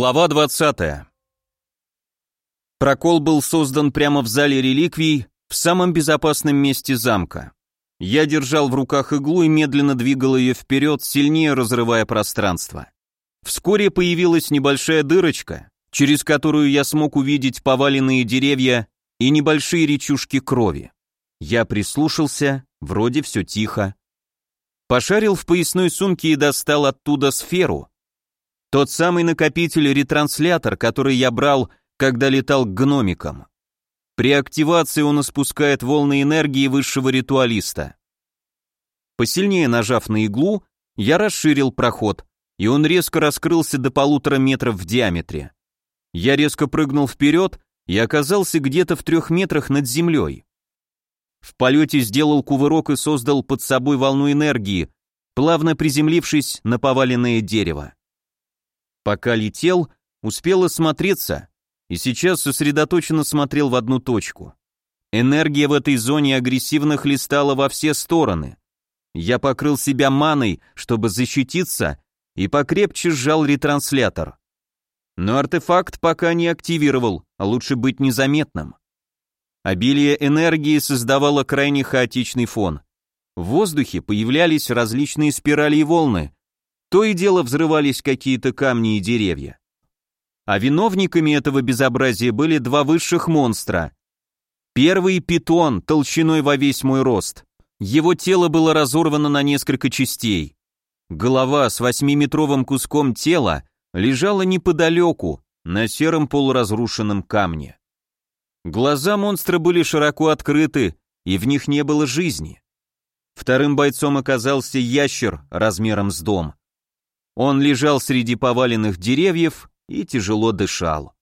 Глава 20. Прокол был создан прямо в зале реликвий, в самом безопасном месте замка. Я держал в руках иглу и медленно двигал ее вперед, сильнее разрывая пространство. Вскоре появилась небольшая дырочка, через которую я смог увидеть поваленные деревья и небольшие речушки крови. Я прислушался, вроде все тихо. Пошарил в поясной сумке и достал оттуда сферу, тот самый накопитель-ретранслятор, который я брал, когда летал к гномикам. При активации он испускает волны энергии высшего ритуалиста. Посильнее нажав на иглу, я расширил проход, и он резко раскрылся до полутора метров в диаметре. Я резко прыгнул вперед и оказался где-то в трех метрах над землей. В полете сделал кувырок и создал под собой волну энергии, плавно приземлившись на поваленное дерево. Пока летел, успел осмотреться и сейчас сосредоточенно смотрел в одну точку. Энергия в этой зоне агрессивно хлестала во все стороны. Я покрыл себя маной, чтобы защититься, и покрепче сжал ретранслятор. Но артефакт пока не активировал, а лучше быть незаметным. Обилие энергии создавало крайне хаотичный фон. В воздухе появлялись различные спирали и волны, то и дело взрывались какие-то камни и деревья. А виновниками этого безобразия были два высших монстра. Первый — питон, толщиной во весь мой рост. Его тело было разорвано на несколько частей. Голова с восьмиметровым куском тела лежала неподалеку, на сером полуразрушенном камне. Глаза монстра были широко открыты, и в них не было жизни. Вторым бойцом оказался ящер размером с дом. Он лежал среди поваленных деревьев и тяжело дышал.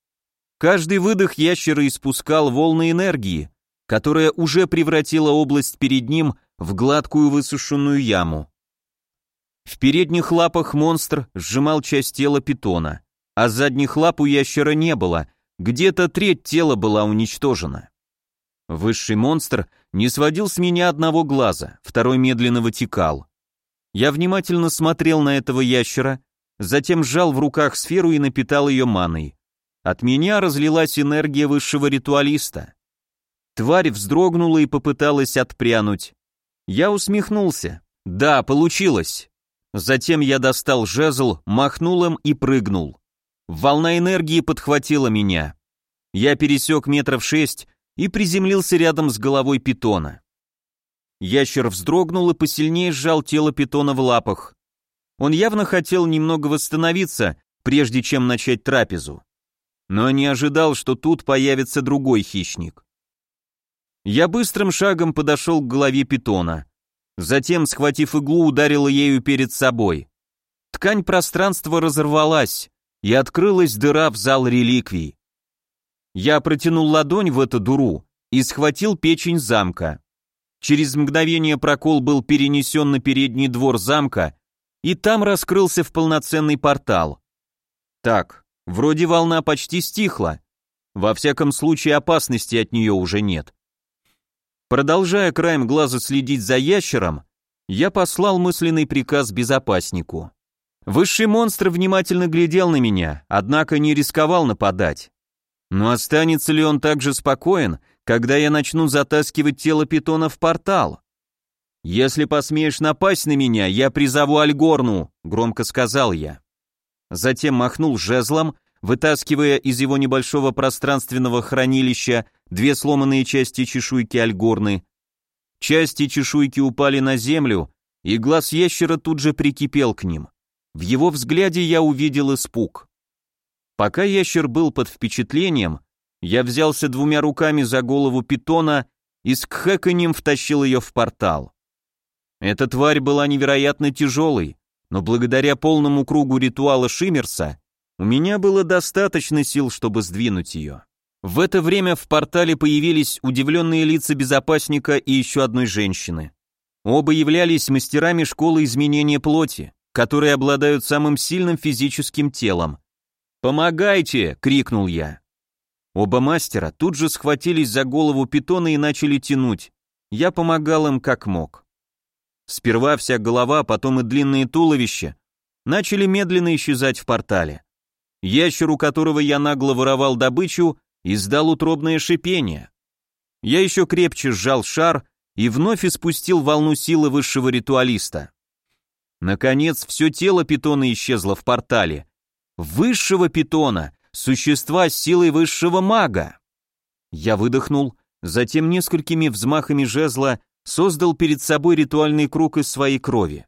Каждый выдох ящера испускал волны энергии, которая уже превратила область перед ним в гладкую высушенную яму. В передних лапах монстр сжимал часть тела питона, а задних лап у ящера не было, где-то треть тела была уничтожена. Высший монстр не сводил с меня одного глаза, второй медленно вытекал. Я внимательно смотрел на этого ящера, затем сжал в руках сферу и напитал ее маной. От меня разлилась энергия высшего ритуалиста. Тварь вздрогнула и попыталась отпрянуть. Я усмехнулся. Да, получилось. Затем я достал жезл, махнул им и прыгнул. Волна энергии подхватила меня. Я пересек метров шесть и приземлился рядом с головой питона. Ящер вздрогнул и посильнее сжал тело питона в лапах. Он явно хотел немного восстановиться, прежде чем начать трапезу. Но не ожидал, что тут появится другой хищник. Я быстрым шагом подошел к голове питона. Затем, схватив иглу, ударил ею перед собой. Ткань пространства разорвалась, и открылась дыра в зал реликвий. Я протянул ладонь в эту дуру и схватил печень замка. Через мгновение прокол был перенесен на передний двор замка, и там раскрылся в полноценный портал. Так, вроде волна почти стихла. Во всяком случае, опасности от нее уже нет. Продолжая краем глаза следить за ящером, я послал мысленный приказ безопаснику. Высший монстр внимательно глядел на меня, однако не рисковал нападать. Но останется ли он так же спокоен, когда я начну затаскивать тело питона в портал. «Если посмеешь напасть на меня, я призову Альгорну», — громко сказал я. Затем махнул жезлом, вытаскивая из его небольшого пространственного хранилища две сломанные части чешуйки Альгорны. Части чешуйки упали на землю, и глаз ящера тут же прикипел к ним. В его взгляде я увидел испуг. Пока ящер был под впечатлением, я взялся двумя руками за голову питона и с кхэканьем втащил ее в портал. Эта тварь была невероятно тяжелой, но благодаря полному кругу ритуала Шиммерса у меня было достаточно сил, чтобы сдвинуть ее. В это время в портале появились удивленные лица безопасника и еще одной женщины. Оба являлись мастерами школы изменения плоти, которые обладают самым сильным физическим телом. «Помогайте!» — крикнул я. Оба мастера тут же схватились за голову питона и начали тянуть. Я помогал им как мог. Сперва вся голова, потом и длинные туловища начали медленно исчезать в портале. Ящер, у которого я нагло воровал добычу, издал утробное шипение. Я еще крепче сжал шар и вновь испустил волну силы высшего ритуалиста. Наконец, все тело питона исчезло в портале. Высшего питона, существа с силой высшего мага. Я выдохнул, затем несколькими взмахами жезла создал перед собой ритуальный круг из своей крови.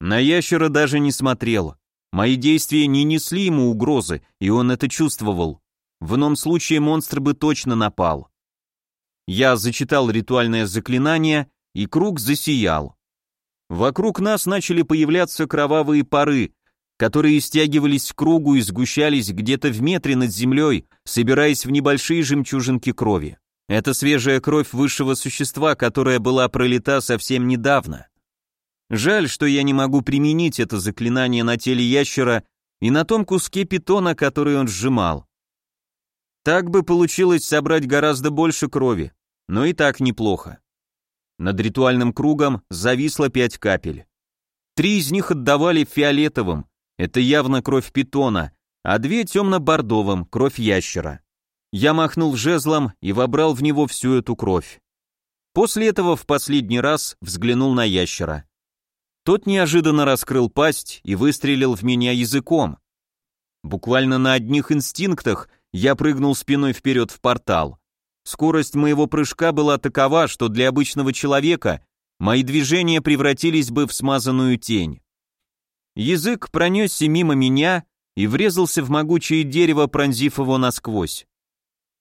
На ящера даже не смотрел. Мои действия не несли ему угрозы, и он это чувствовал. В ином случае монстр бы точно напал. Я зачитал ритуальное заклинание, и круг засиял. Вокруг нас начали появляться кровавые пары, которые стягивались в кругу и сгущались где-то в метре над землей, собираясь в небольшие жемчужинки крови. Это свежая кровь высшего существа, которая была пролита совсем недавно. Жаль, что я не могу применить это заклинание на теле ящера и на том куске питона, который он сжимал. Так бы получилось собрать гораздо больше крови, но и так неплохо. Над ритуальным кругом зависло пять капель. Три из них отдавали фиолетовым, это явно кровь питона, а две темно-бордовым, кровь ящера. Я махнул жезлом и вобрал в него всю эту кровь. После этого в последний раз взглянул на ящера. Тот неожиданно раскрыл пасть и выстрелил в меня языком. Буквально на одних инстинктах я прыгнул спиной вперед в портал. Скорость моего прыжка была такова, что для обычного человека мои движения превратились бы в смазанную тень. Язык пронесся мимо меня и врезался в могучее дерево, пронзив его насквозь.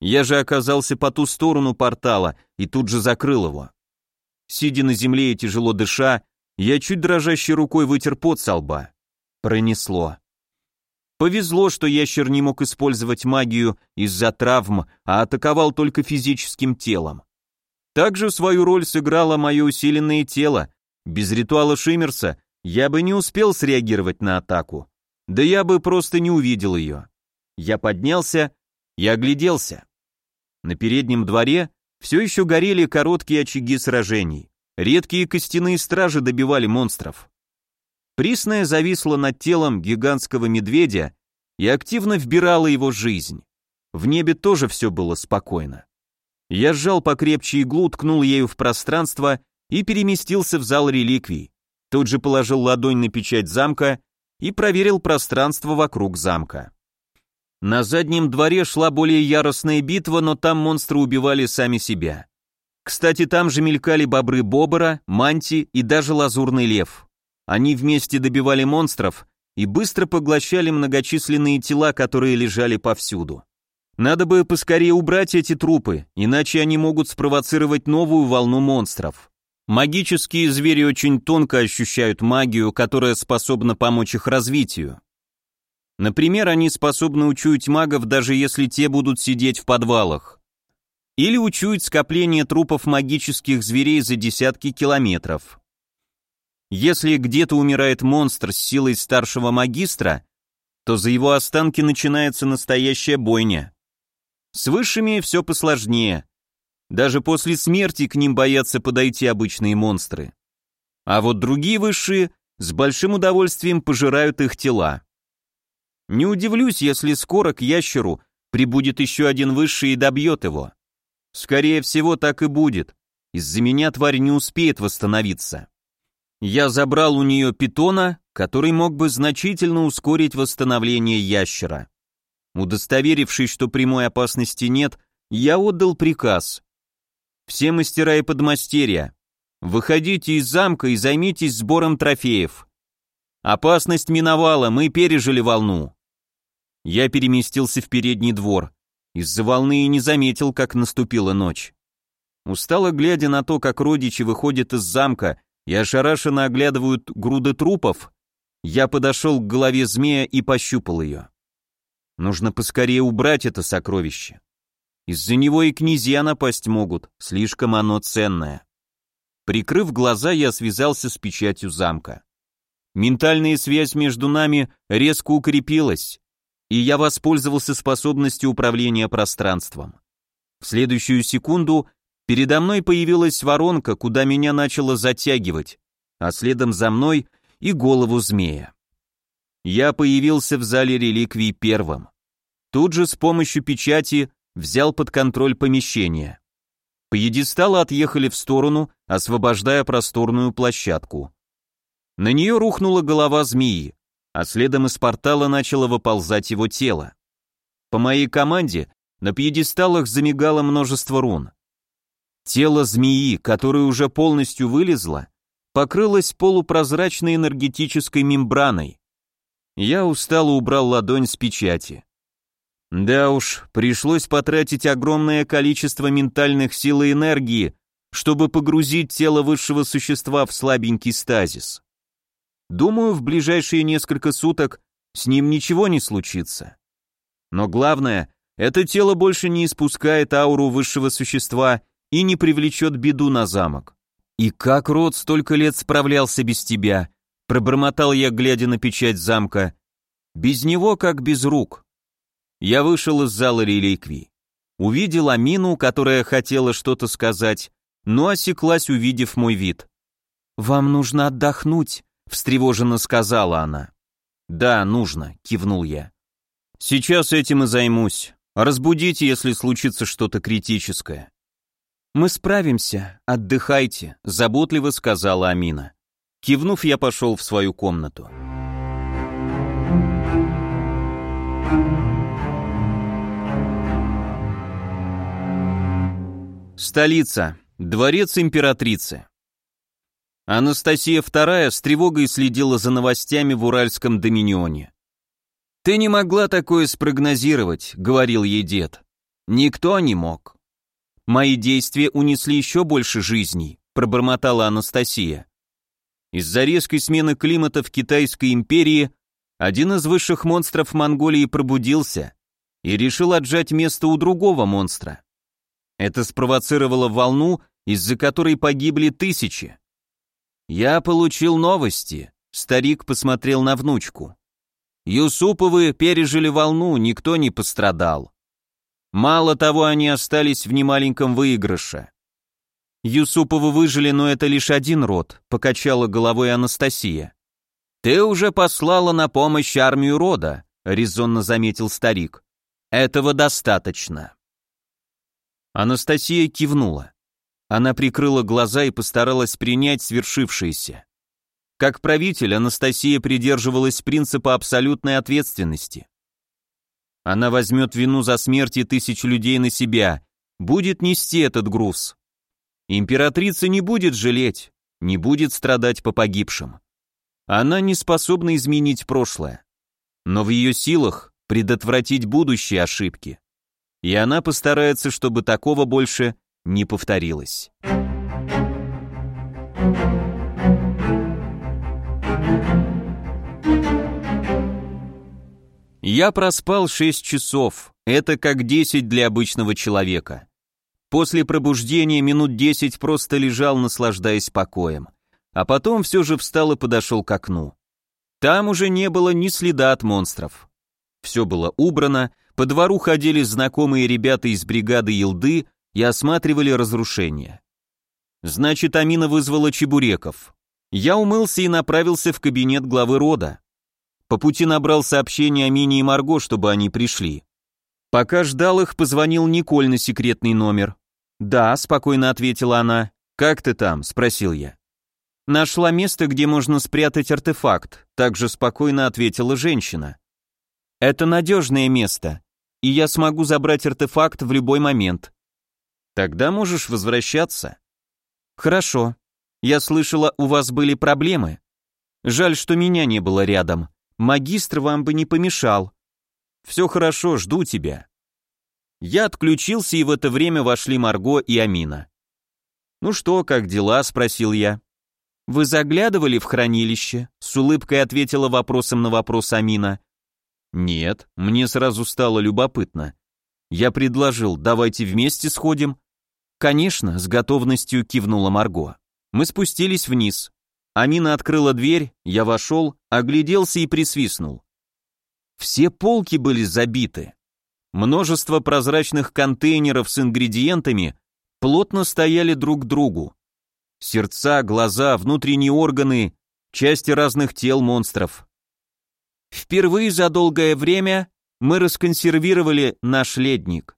Я же оказался по ту сторону портала и тут же закрыл его. Сидя на земле и тяжело дыша, я чуть дрожащей рукой вытер пот со лба. Пронесло. Повезло, что ящер не мог использовать магию из-за травм, а атаковал только физическим телом. Также свою роль сыграло мое усиленное тело. Без ритуала Шиммерса я бы не успел среагировать на атаку. Да я бы просто не увидел ее. Я поднялся и огляделся. На переднем дворе все еще горели короткие очаги сражений. Редкие костяные стражи добивали монстров. Присная зависла над телом гигантского медведя и активно вбирала его жизнь. В небе тоже все было спокойно. Я сжал покрепче иглу, ткнул ею в пространство и переместился в зал реликвий. Тут же положил ладонь на печать замка и проверил пространство вокруг замка. На заднем дворе шла более яростная битва, но там монстры убивали сами себя. Кстати, там же мелькали бобры Бобора, Манти и даже Лазурный Лев. Они вместе добивали монстров и быстро поглощали многочисленные тела, которые лежали повсюду. Надо бы поскорее убрать эти трупы, иначе они могут спровоцировать новую волну монстров. Магические звери очень тонко ощущают магию, которая способна помочь их развитию. Например, они способны учуять магов, даже если те будут сидеть в подвалах. Или учуять скопление трупов магических зверей за десятки километров. Если где-то умирает монстр с силой старшего магистра, то за его останки начинается настоящая бойня. С высшими все посложнее. Даже после смерти к ним боятся подойти обычные монстры. А вот другие высшие с большим удовольствием пожирают их тела. Не удивлюсь, если скоро к ящеру прибудет еще один высший и добьет его. Скорее всего, так и будет. Из-за меня тварь не успеет восстановиться. Я забрал у нее питона, который мог бы значительно ускорить восстановление ящера. Удостоверившись, что прямой опасности нет, я отдал приказ. Все мастера и подмастерья, выходите из замка и займитесь сбором трофеев. Опасность миновала, мы пережили волну. Я переместился в передний двор. Из-за волны и не заметил, как наступила ночь. Устало глядя на то, как родичи выходят из замка и ошарашенно оглядывают груды трупов, я подошел к голове змея и пощупал ее. Нужно поскорее убрать это сокровище. Из-за него и князья напасть могут, слишком оно ценное. Прикрыв глаза, я связался с печатью замка. Ментальная связь между нами резко укрепилась и я воспользовался способностью управления пространством. В следующую секунду передо мной появилась воронка, куда меня начало затягивать, а следом за мной и голову змея. я появился в зале реликвий первым. Тут же с помощью печати взял под контроль помещение. Пьедесталы отъехали в сторону, освобождая просторную площадку. На нее рухнула голова змеи, а следом из портала начало выползать его тело. По моей команде на пьедесталах замигало множество рун. Тело змеи, которое уже полностью вылезло, покрылось полупрозрачной энергетической мембраной. Я устало убрал ладонь с печати. Да уж, пришлось потратить огромное количество ментальных сил и энергии, чтобы погрузить тело высшего существа в слабенький стазис. Думаю, в ближайшие несколько суток с ним ничего не случится. Но главное, это тело больше не испускает ауру высшего существа и не привлечет беду на замок. И как род столько лет справлялся без тебя, пробормотал я, глядя на печать замка. Без него как без рук. Я вышел из зала реликвий. Увидел Амину, которая хотела что-то сказать, но осеклась, увидев мой вид. «Вам нужно отдохнуть», — встревоженно сказала она. «Да, нужно», — кивнул я. «Сейчас этим и займусь. Разбудите, если случится что-то критическое». «Мы справимся, отдыхайте», — заботливо сказала Амина. Кивнув, я пошел в свою комнату. Столица. Дворец императрицы. Анастасия II с тревогой следила за новостями в Уральском доминионе. «Ты не могла такое спрогнозировать», — говорил ей дед. «Никто не мог». «Мои действия унесли еще больше жизней», — пробормотала Анастасия. Из-за резкой смены климата в Китайской империи один из высших монстров Монголии пробудился и решил отжать место у другого монстра. Это спровоцировало волну, из-за которой погибли тысячи. Я получил новости. Старик посмотрел на внучку. Юсуповы пережили волну, никто не пострадал. Мало того, они остались в немаленьком выигрыше. Юсуповы выжили, но это лишь один род, покачала головой Анастасия. Ты уже послала на помощь армию рода, резонно заметил старик. Этого достаточно. Анастасия кивнула. Она прикрыла глаза и постаралась принять свершившееся. Как правитель, Анастасия придерживалась принципа абсолютной ответственности. Она возьмет вину за смерти тысяч людей на себя, будет нести этот груз. Императрица не будет жалеть, не будет страдать по погибшим. Она не способна изменить прошлое. Но в ее силах предотвратить будущие ошибки и она постарается, чтобы такого больше не повторилось. Я проспал 6 часов, это как 10 для обычного человека. После пробуждения минут 10 просто лежал, наслаждаясь покоем. А потом все же встал и подошел к окну. Там уже не было ни следа от монстров. Все было убрано, по двору ходили знакомые ребята из бригады Елды и осматривали разрушения. Значит, Амина вызвала чебуреков. Я умылся и направился в кабинет главы рода. По пути набрал сообщение Амине и Марго, чтобы они пришли. Пока ждал их, позвонил Николь на секретный номер. «Да», — спокойно ответила она. «Как ты там?» — спросил я. «Нашла место, где можно спрятать артефакт», — также спокойно ответила женщина. «Это надежное место и я смогу забрать артефакт в любой момент. Тогда можешь возвращаться. Хорошо. Я слышала, у вас были проблемы. Жаль, что меня не было рядом. Магистр вам бы не помешал. Все хорошо, жду тебя. Я отключился, и в это время вошли Марго и Амина. «Ну что, как дела?» — спросил я. «Вы заглядывали в хранилище?» — с улыбкой ответила вопросом на вопрос Амина. Нет, мне сразу стало любопытно. Я предложил, давайте вместе сходим. Конечно, с готовностью кивнула Марго. Мы спустились вниз. Амина открыла дверь, я вошел, огляделся и присвистнул. Все полки были забиты. Множество прозрачных контейнеров с ингредиентами плотно стояли друг к другу. Сердца, глаза, внутренние органы, части разных тел монстров. Впервые за долгое время мы расконсервировали наш ледник,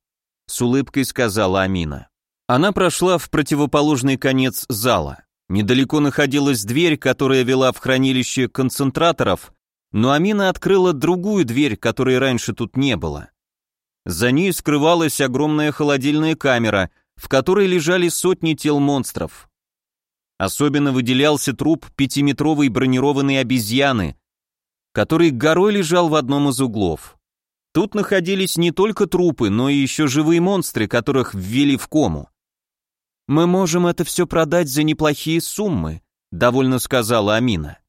с улыбкой сказала Амина. Она прошла в противоположный конец зала. Недалеко находилась дверь, которая вела в хранилище концентраторов, но Амина открыла другую дверь, которой раньше тут не было. За ней скрывалась огромная холодильная камера, в которой лежали сотни тел монстров. Особенно выделялся труп пятиметровой бронированной обезьяны, который горой лежал в одном из углов. Тут находились не только трупы, но и еще живые монстры, которых ввели в кому. «Мы можем это все продать за неплохие суммы», — довольно сказала Амина.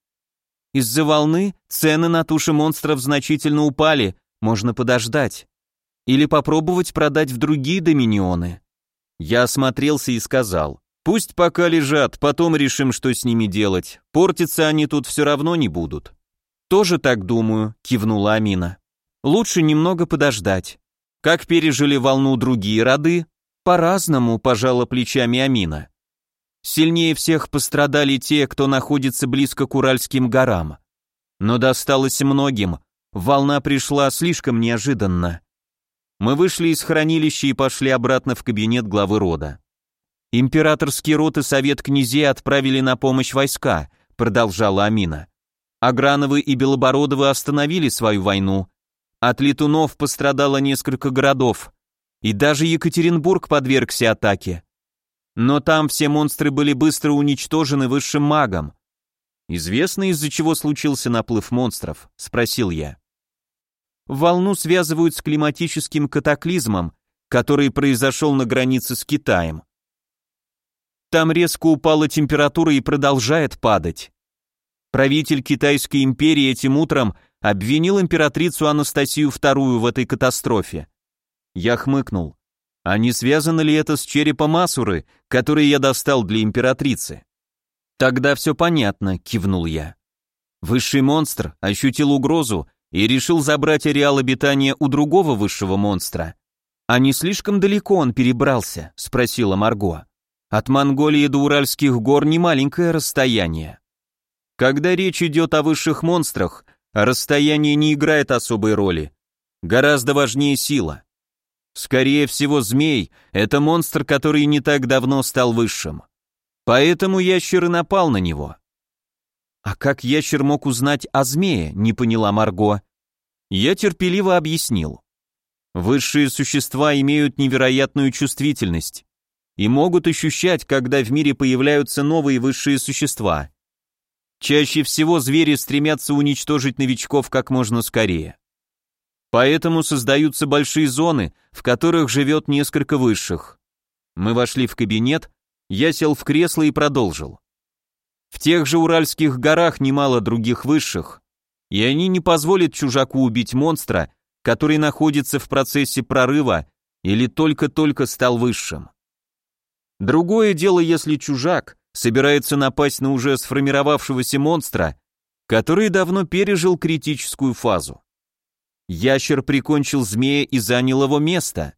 «Из-за волны цены на туши монстров значительно упали, можно подождать. Или попробовать продать в другие доминионы». Я осмотрелся и сказал, «Пусть пока лежат, потом решим, что с ними делать. Портиться они тут все равно не будут». «Тоже так думаю», — кивнула Амина. «Лучше немного подождать. Как пережили волну другие роды?» «По-разному», — пожала плечами Амина. Сильнее всех пострадали те, кто находится близко к Уральским горам. Но досталось многим, волна пришла слишком неожиданно. Мы вышли из хранилища и пошли обратно в кабинет главы рода. Императорский род и совет князей отправили на помощь войска, продолжала Амина. Аграновы и Белобородовы остановили свою войну. От летунов пострадало несколько городов, и даже Екатеринбург подвергся атаке. Но там все монстры были быстро уничтожены высшим магом. «Известно, из-за чего случился наплыв монстров?» — спросил я. Волну связывают с климатическим катаклизмом, который произошел на границе с Китаем. Там резко упала температура и продолжает падать. Правитель Китайской империи этим утром обвинил императрицу Анастасию II в этой катастрофе. Я хмыкнул. А не связано ли это с черепом Асуры, который я достал для императрицы? Тогда все понятно, кивнул я. Высший монстр ощутил угрозу и решил забрать ареал обитания у другого высшего монстра. А не слишком далеко он перебрался, спросила Марго. От Монголии до Уральских гор не маленькое расстояние. Когда речь идет о высших монстрах, расстояние не играет особой роли. Гораздо важнее сила. Скорее всего, змей — это монстр, который не так давно стал высшим. Поэтому ящер и напал на него. А как ящер мог узнать о змее, не поняла Марго. Я терпеливо объяснил. Высшие существа имеют невероятную чувствительность и могут ощущать, когда в мире появляются новые высшие существа. Чаще всего звери стремятся уничтожить новичков как можно скорее. Поэтому создаются большие зоны, в которых живет несколько высших. Мы вошли в кабинет, я сел в кресло и продолжил. В тех же Уральских горах немало других высших, и они не позволят чужаку убить монстра, который находится в процессе прорыва или только-только стал высшим. Другое дело, если чужак собирается напасть на уже сформировавшегося монстра, который давно пережил критическую фазу. Ящер прикончил змея и занял его место.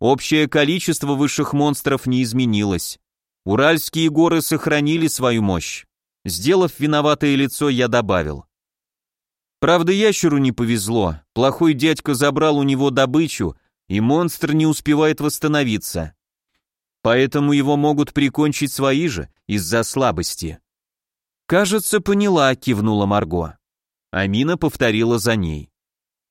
Общее количество высших монстров не изменилось. Уральские горы сохранили свою мощь. Сделав виноватое лицо, я добавил. Правда, ящеру не повезло. Плохой дядька забрал у него добычу, и монстр не успевает восстановиться поэтому его могут прикончить свои же из-за слабости. «Кажется, поняла», — кивнула Марго. Амина повторила за ней.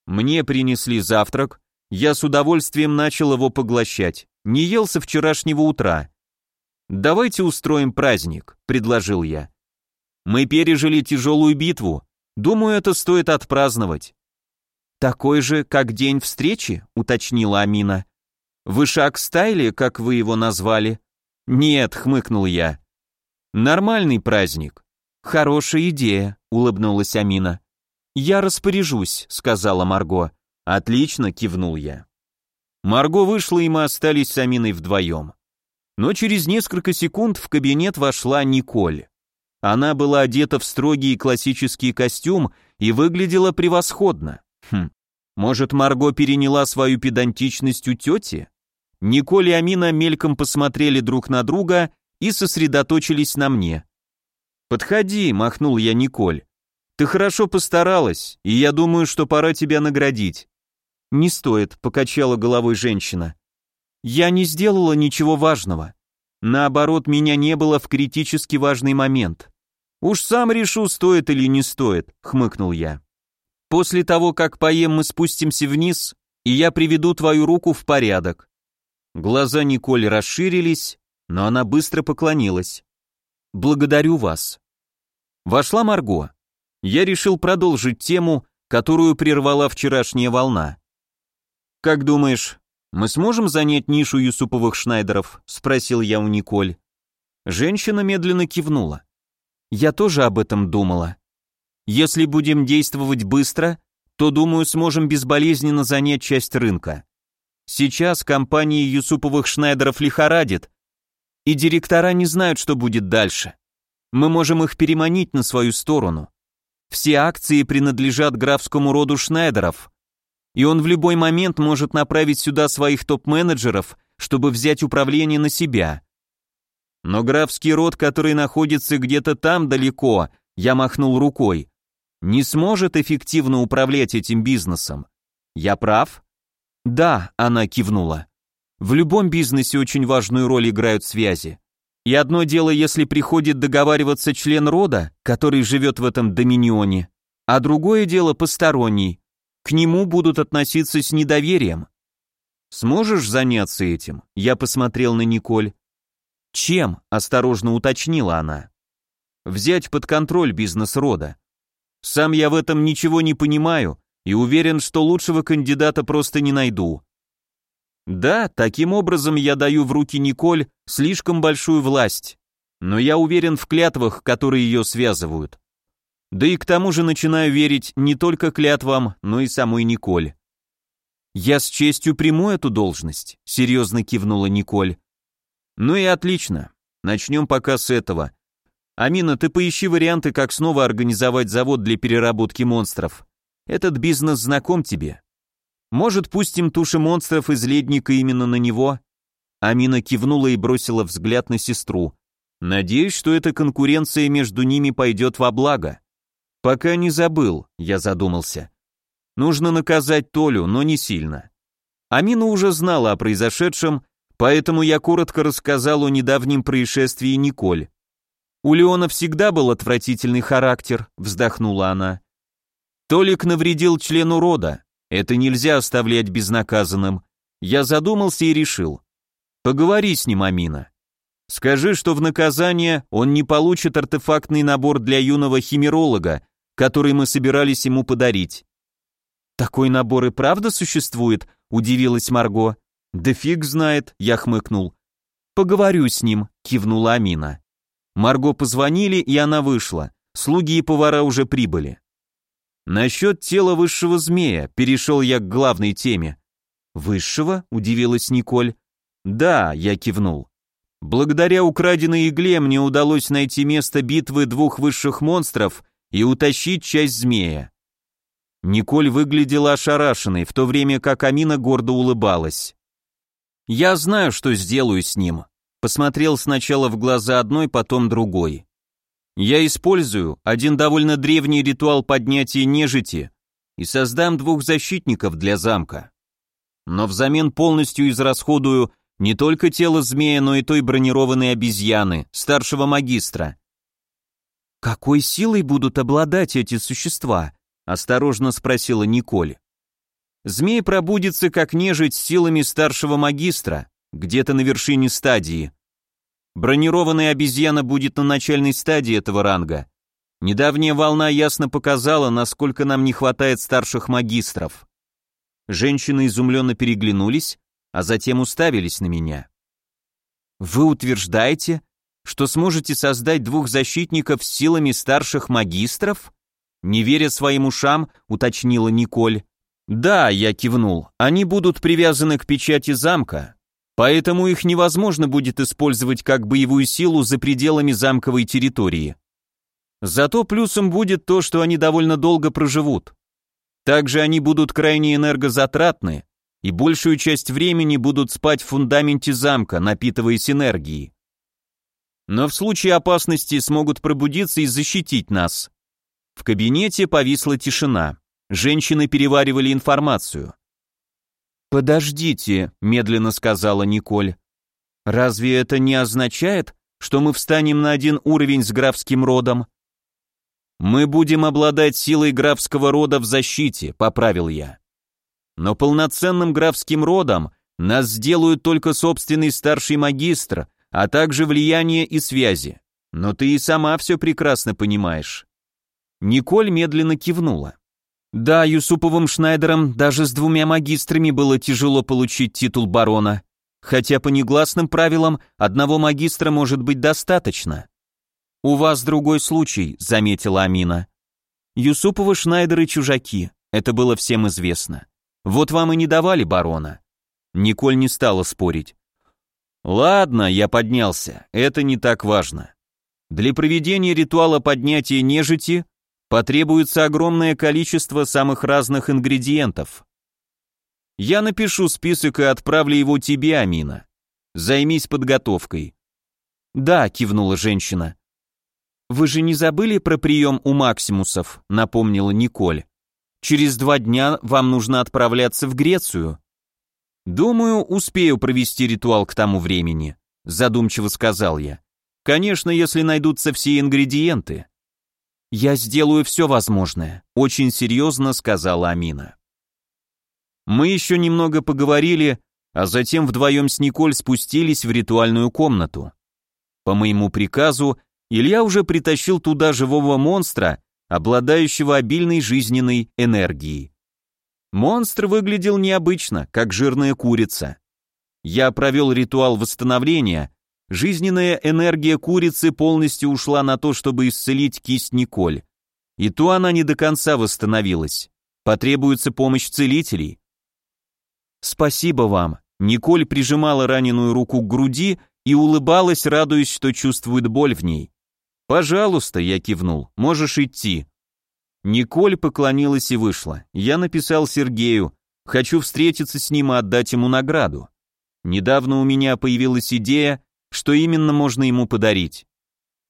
Мне принесли завтрак, я с удовольствием начал его поглощать, не ел со вчерашнего утра. «Давайте устроим праздник», — предложил я. «Мы пережили тяжелую битву, думаю, это стоит отпраздновать». «Такой же, как день встречи?» — уточнила Амина. Вышак стайли, как вы его назвали? Нет, хмыкнул я. Нормальный праздник. Хорошая идея, улыбнулась Амина. Я распоряжусь, сказала Марго. Отлично, кивнул я. Марго вышла, и мы остались с Аминой вдвоем. Но через несколько секунд в кабинет вошла Николь. Она была одета в строгий классический костюм и выглядела превосходно. Хм, может, Марго переняла свою педантичность у тети? Николь и Амина мельком посмотрели друг на друга и сосредоточились на мне. «Подходи», — махнул я Николь. Ты хорошо постаралась, и я думаю, что пора тебя наградить». «Не стоит», — покачала головой женщина. «Я не сделала ничего важного. Наоборот, меня не было в критически важный момент. Уж сам решу, стоит или не стоит», — хмыкнул я. «После того, как поем, мы спустимся вниз, и я приведу твою руку в порядок». Глаза Николь расширились, но она быстро поклонилась. «Благодарю вас». Вошла Марго. Я решил продолжить тему, которую прервала вчерашняя волна. «Как думаешь, мы сможем занять нишу Юсуповых Шнайдеров?» — спросил я у Николь. Женщина медленно кивнула. «Я тоже об этом думала. Если будем действовать быстро, то, думаю, сможем безболезненно занять часть рынка. Сейчас компании Юсуповых Шнайдеров лихорадит, и директора не знают, что будет дальше. Мы можем их переманить на свою сторону. Все акции принадлежат графскому роду Шнайдеров, и он в любой момент может направить сюда своих топ-менеджеров, чтобы взять управление на себя. Но графский род, который находится где-то там далеко, я махнул рукой, не сможет эффективно управлять этим бизнесом. Я прав? Да, она кивнула. В любом бизнесе очень важную роль играют связи. И одно дело, если приходит договариваться член рода, который живет в этом доминионе, а другое дело посторонний, к нему будут относиться с недоверием. Сможешь заняться этим? Я посмотрел на Николь. Чем? Осторожно уточнила она. Взять под контроль бизнес рода. Сам я в этом ничего не понимаю и уверен, что лучшего кандидата просто не найду. Да, таким образом я даю в руки Николь слишком большую власть, но я уверен в клятвах, которые ее связывают. Да и к тому же начинаю верить не только клятвам, но и самой Николь. «Я с честью приму эту должность», — серьезно кивнула Николь. «Ну и отлично. Начнем пока с этого. Амина, ты поищи варианты, как снова организовать завод для переработки монстров. Этот бизнес знаком тебе. Может, пустим туши монстров из ледника именно на него?» Амина кивнула и бросила взгляд на сестру. «Надеюсь, что эта конкуренция между ними пойдет во благо». «Пока не забыл», — я задумался. «Нужно наказать Толю, но не сильно». Амина уже знала о произошедшем, поэтому я коротко рассказал о недавнем происшествии Николь. «У Леона всегда был отвратительный характер», — вздохнула она. «Толик навредил члену рода. Это нельзя оставлять безнаказанным. Я задумался и решил. Поговори с ним, Амина. Скажи, что в наказание он не получит артефактный набор для юного химеролога, который мы собирались ему подарить. Такой набор и правда существует? удивилась Марго. Да фиг знает, я хмыкнул. Поговорю с ним, кивнула Амина. Марго позвонили, и она вышла. Слуги и повара уже прибыли. Насчет тела высшего змея перешел я к главной теме. Высшего? удивилась Николь. Да, я кивнул. Благодаря украденной игле мне удалось найти место битвы двух высших монстров и утащить часть змея. Николь выглядела ошарашенной, в то время как Амина гордо улыбалась. «Я знаю, что сделаю с ним», посмотрел сначала в глаза одной, потом другой. «Я использую один довольно древний ритуал поднятия нежити и создам двух защитников для замка. Но взамен полностью израсходую не только тело змея, но и той бронированной обезьяны, старшего магистра. «Какой силой будут обладать эти существа?» — осторожно спросила Николь. «Змей пробудится как нежить силами старшего магистра, где-то на вершине стадии. Бронированная обезьяна будет на начальной стадии этого ранга. Недавняя волна ясно показала, насколько нам не хватает старших магистров». Женщины изумленно переглянулись, а затем уставились на меня. «Вы утверждаете, что сможете создать двух защитников силами старших магистров? Не веря своим ушам, уточнила Николь. Да, я кивнул. Они будут привязаны к печати замка, поэтому их невозможно будет использовать как боевую силу за пределами замковой территории. Зато плюсом будет то, что они довольно долго проживут. Также они будут крайне энергозатратны и большую часть времени будут спать в фундаменте замка, напитываясь энергией но в случае опасности смогут пробудиться и защитить нас. В кабинете повисла тишина. Женщины переваривали информацию. «Подождите», — медленно сказала Николь. «Разве это не означает, что мы встанем на один уровень с графским родом?» «Мы будем обладать силой графского рода в защите», — поправил я. «Но полноценным графским родом нас сделают только собственный старший магистр, а также влияние и связи. Но ты и сама все прекрасно понимаешь». Николь медленно кивнула. Да, Юсуповым Шнайдером даже с двумя магистрами было тяжело получить титул барона, хотя по негласным правилам одного магистра может быть достаточно. «У вас другой случай», — заметила Амина. Юсуповы Шнайдеры чужаки, это было всем известно. Вот вам и не давали барона. Николь не стала спорить. Ладно, я поднялся, это не так важно. Для проведения ритуала поднятия нежити потребуется огромное количество самых разных ингредиентов. Я напишу список и отправлю его тебе, Амина. Займись подготовкой. Да, кивнула женщина. Вы же не забыли про прием у Максимусов, напомнила Николь. Через два дня вам нужно отправляться в Грецию. Думаю, успею провести ритуал к тому времени, задумчиво сказал я. Конечно, если найдутся все ингредиенты. «Я сделаю все возможное», — очень серьезно сказала Амина. Мы еще немного поговорили, а затем вдвоем с Николь спустились в ритуальную комнату. По моему приказу, Илья уже притащил туда живого монстра, обладающего обильной жизненной энергией. Монстр выглядел необычно, как жирная курица. Я провел ритуал восстановления, Жизненная энергия курицы полностью ушла на то, чтобы исцелить кисть Николь. И то она не до конца восстановилась. Потребуется помощь целителей. Спасибо вам. Николь прижимала раненую руку к груди и улыбалась, радуясь, что чувствует боль в ней. «Пожалуйста», — я кивнул, — «можешь идти». Николь поклонилась и вышла. Я написал Сергею, хочу встретиться с ним и отдать ему награду. Недавно у меня появилась идея, что именно можно ему подарить.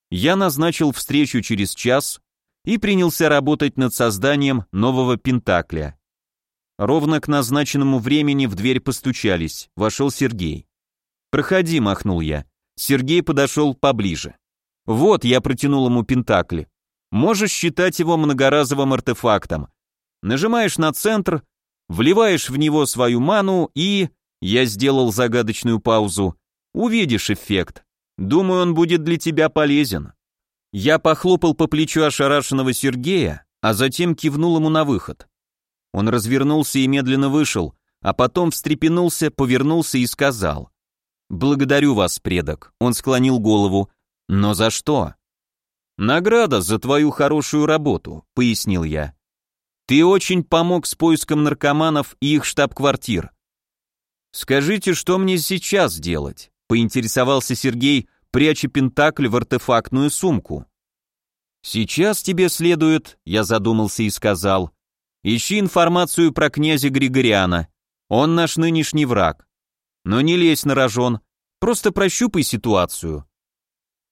Я назначил встречу через час и принялся работать над созданием нового Пентакля. Ровно к назначенному времени в дверь постучались, вошел Сергей. «Проходи», — махнул я. Сергей подошел поближе. «Вот, я протянул ему Пентакли. Можешь считать его многоразовым артефактом. Нажимаешь на центр, вливаешь в него свою ману и...» Я сделал загадочную паузу. Увидишь эффект. Думаю, он будет для тебя полезен. Я похлопал по плечу ошарашенного Сергея, а затем кивнул ему на выход. Он развернулся и медленно вышел, а потом встрепенулся, повернулся и сказал. «Благодарю вас, предок», — он склонил голову. «Но за что?» «Награда за твою хорошую работу», — пояснил я. «Ты очень помог с поиском наркоманов и их штаб-квартир. Скажите, что мне сейчас делать?» Поинтересовался Сергей, пряча пентакль в артефактную сумку. «Сейчас тебе следует», — я задумался и сказал, «ищи информацию про князя Григориана. Он наш нынешний враг. Но не лезь на рожон, просто прощупай ситуацию».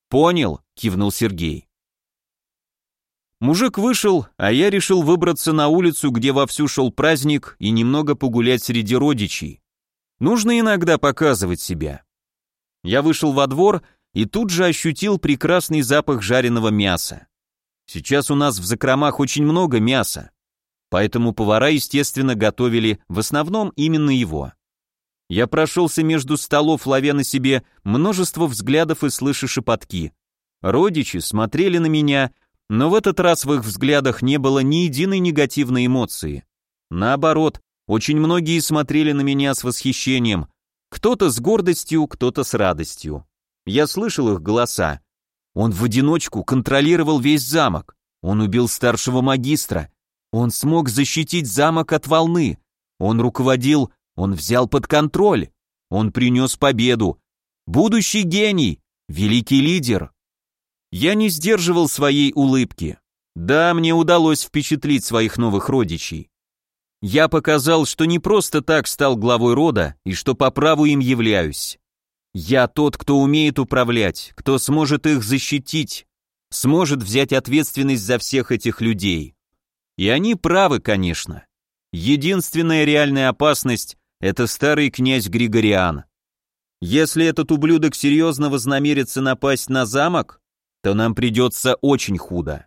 «Понял», — кивнул Сергей. Мужик вышел, а я решил выбраться на улицу, где вовсю шел праздник, и немного погулять среди родичей. Нужно иногда показывать себя. Я вышел во двор и тут же ощутил прекрасный запах жареного мяса. Сейчас у нас в закромах очень много мяса, поэтому повара, естественно, готовили в основном именно его. Я прошелся между столов, ловя на себе множество взглядов и слыша шепотки. Родичи смотрели на меня, но в этот раз в их взглядах не было ни единой негативной эмоции. Наоборот, очень многие смотрели на меня с восхищением, кто-то с гордостью, кто-то с радостью. Я слышал их голоса. Он в одиночку контролировал весь замок. Он убил старшего магистра. Он смог защитить замок от волны. Он руководил, он взял под контроль. Он принес победу. Будущий гений, великий лидер. Я не сдерживал своей улыбки. Да, мне удалось впечатлить своих новых родичей. Я показал, что не просто так стал главой рода и что по праву им являюсь. Я тот, кто умеет управлять, кто сможет их защитить. сможет взять ответственность за всех этих людей. И они правы, конечно. Единственная реальная опасность – это старый князь Григориан. Если этот ублюдок серьезно вознамерится напасть на замок, то нам придется очень худо.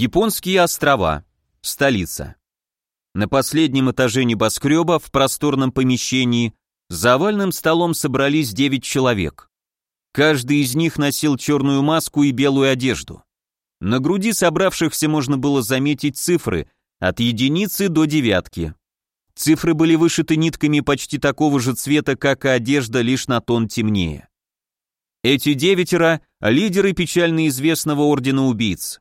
Японские острова. Столица. На последнем этаже небоскреба в просторном помещении за овальным столом собрались девять человек. Каждый из них носил черную маску и белую одежду. На груди собравшихся можно было заметить цифры от единицы до девятки. Цифры были вышиты нитками почти такого же цвета, как и одежда, лишь на тон темнее. Эти девятеро — лидеры печально известного ордена убийц.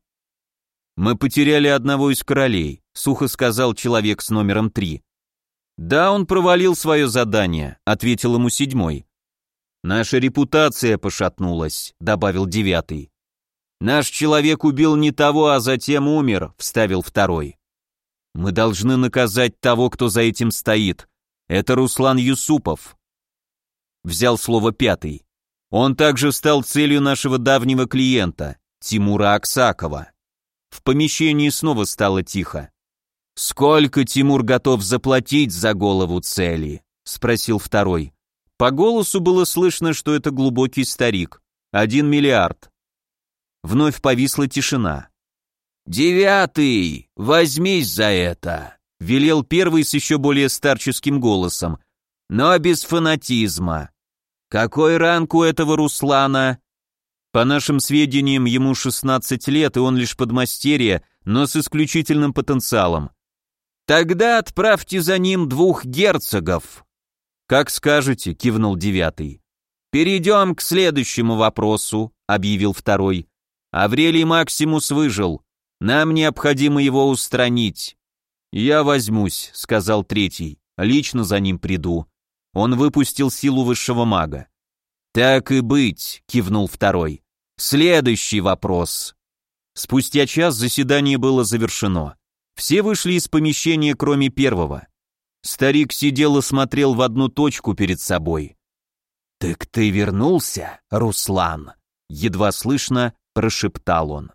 «Мы потеряли одного из королей», — сухо сказал человек с номером три. «Да, он провалил свое задание», — ответил ему седьмой. «Наша репутация пошатнулась», — добавил девятый. «Наш человек убил не того, а затем умер», — вставил второй. «Мы должны наказать того, кто за этим стоит. Это Руслан Юсупов». Взял слово пятый. Он также стал целью нашего давнего клиента, Тимура Аксакова. В помещении снова стало тихо. «Сколько Тимур готов заплатить за голову цели?» — спросил второй. По голосу было слышно, что это глубокий старик. Один миллиард. Вновь повисла тишина. «Девятый! Возьмись за это!» — велел первый с еще более старческим голосом. «Но без фанатизма. Какой ранг у этого Руслана?» По нашим сведениям, ему 16 лет, и он лишь подмастерье, но с исключительным потенциалом. Тогда отправьте за ним двух герцогов. Как скажете, кивнул девятый. Перейдем к следующему вопросу, объявил второй. Аврелий Максимус выжил. Нам необходимо его устранить. Я возьмусь, сказал третий. Лично за ним приду. Он выпустил силу высшего мага. Так и быть, кивнул второй. Следующий вопрос. Спустя час заседание было завершено. Все вышли из помещения, кроме первого. Старик сидел и смотрел в одну точку перед собой. «Так ты вернулся, Руслан?» Едва слышно прошептал он.